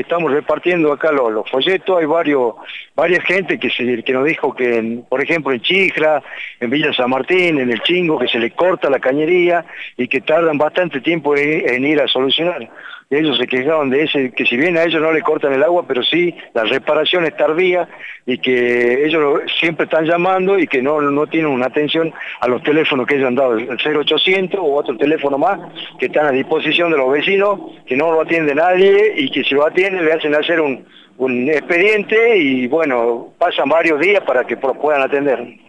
estamos repartiendo acá los, folletos, hay varios, varias gente que, se, que nos dijo que, por ejemplo, en Chijra, en Villa San Martín, en El Chingo, que se le corta la cañería y que tardan bastante tiempo en ir a solucionar ellos se quejaban de ese, que si bien a ellos no le cortan el agua, pero sí la reparación es tardía y que ellos siempre están llamando y que no, no tienen una atención a los teléfonos que ellos han dado, el 0800 o otro teléfono más, que están a disposición de los vecinos, que no lo atiende nadie y que si lo atienden le hacen hacer un, un expediente y bueno, pasan varios días para que puedan atender.